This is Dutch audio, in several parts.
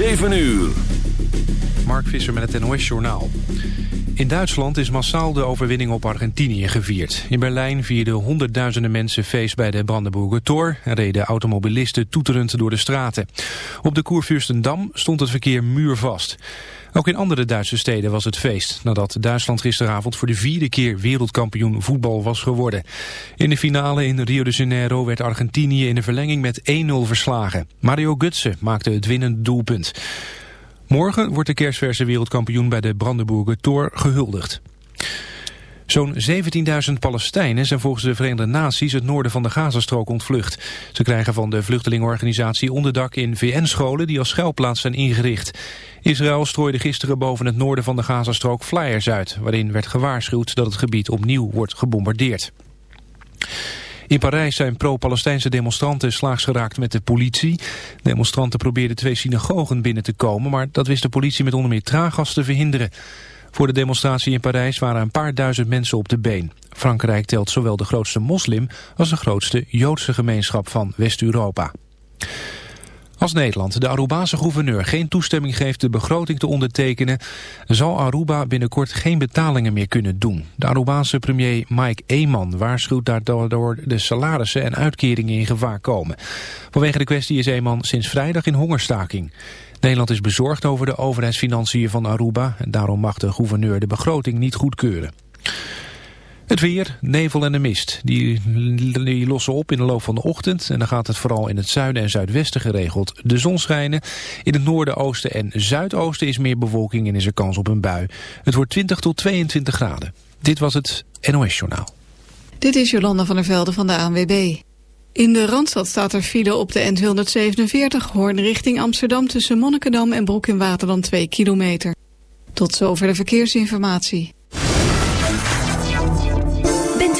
7 uur. Mark Visser met het NOS Journaal. In Duitsland is massaal de overwinning op Argentinië gevierd. In Berlijn vierden honderdduizenden mensen feest bij de Brandenburger Tor... en reden automobilisten toeterend door de straten. Op de Koervuurstendam stond het verkeer muurvast. Ook in andere Duitse steden was het feest... nadat Duitsland gisteravond voor de vierde keer wereldkampioen voetbal was geworden. In de finale in Rio de Janeiro werd Argentinië in de verlenging met 1-0 verslagen. Mario Götze maakte het winnend doelpunt. Morgen wordt de kerstverse wereldkampioen bij de Brandenburger Tor gehuldigd. Zo'n 17.000 Palestijnen zijn volgens de Verenigde Naties het noorden van de Gazastrook ontvlucht. Ze krijgen van de vluchtelingenorganisatie onderdak in VN-scholen die als schuilplaats zijn ingericht. Israël strooide gisteren boven het noorden van de Gazastrook flyers uit... waarin werd gewaarschuwd dat het gebied opnieuw wordt gebombardeerd. In Parijs zijn pro-Palestijnse demonstranten slaags geraakt met de politie. Demonstranten probeerden twee synagogen binnen te komen... maar dat wist de politie met onder meer traaggas te verhinderen. Voor de demonstratie in Parijs waren een paar duizend mensen op de been. Frankrijk telt zowel de grootste moslim als de grootste Joodse gemeenschap van West-Europa. Als Nederland de Arubaanse gouverneur geen toestemming geeft de begroting te ondertekenen, zal Aruba binnenkort geen betalingen meer kunnen doen. De Arubaanse premier Mike Eeman waarschuwt daardoor de salarissen en uitkeringen in gevaar komen. Vanwege de kwestie is Eeman sinds vrijdag in hongerstaking. Nederland is bezorgd over de overheidsfinanciën van Aruba en daarom mag de gouverneur de begroting niet goedkeuren. Het weer, nevel en de mist. Die, lossen op in de loop van de ochtend. En dan gaat het vooral in het zuiden en zuidwesten geregeld de zon schijnen. In het noorden, oosten en zuidoosten is meer bewolking en is er kans op een bui. Het wordt 20 tot 22 graden. Dit was het NOS Journaal. Dit is Jolanda van der Velde van de ANWB. In de Randstad staat er file op de N247 Hoorn richting Amsterdam... tussen Monnikendam en Broek in Waterland 2 kilometer. Tot zover de verkeersinformatie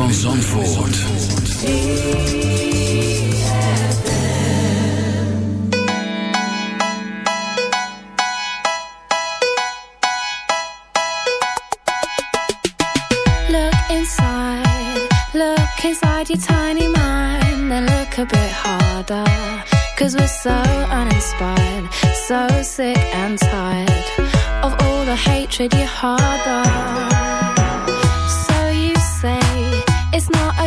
van Zandvoort. Look inside, look inside your tiny mind and look a bit harder. Cause we're so uninspired, so sick and tired of all the hatred you harbor.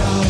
show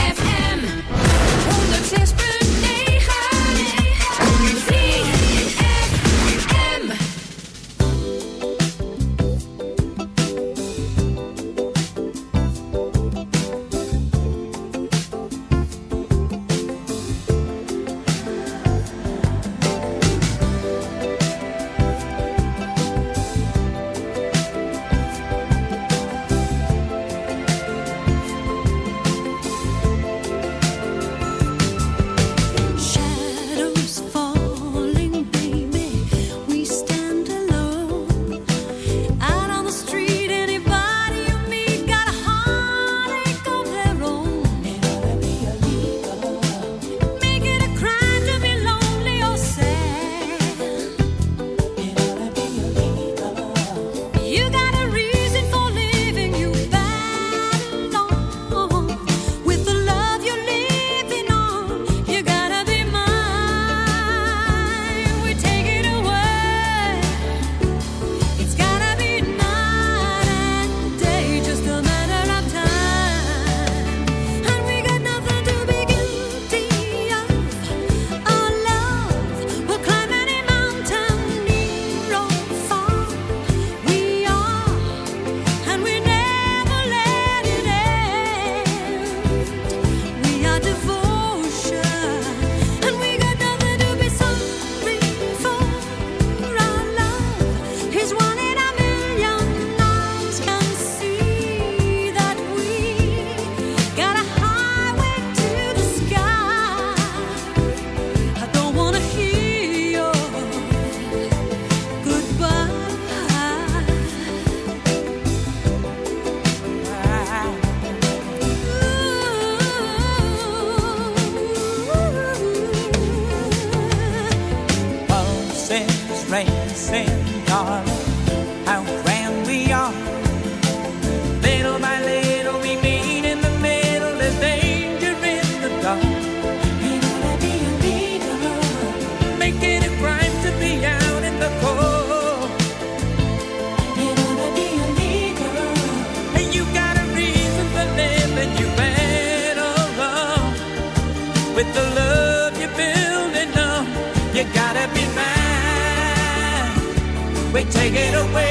with the love you're building up. You gotta be mine. We take it away.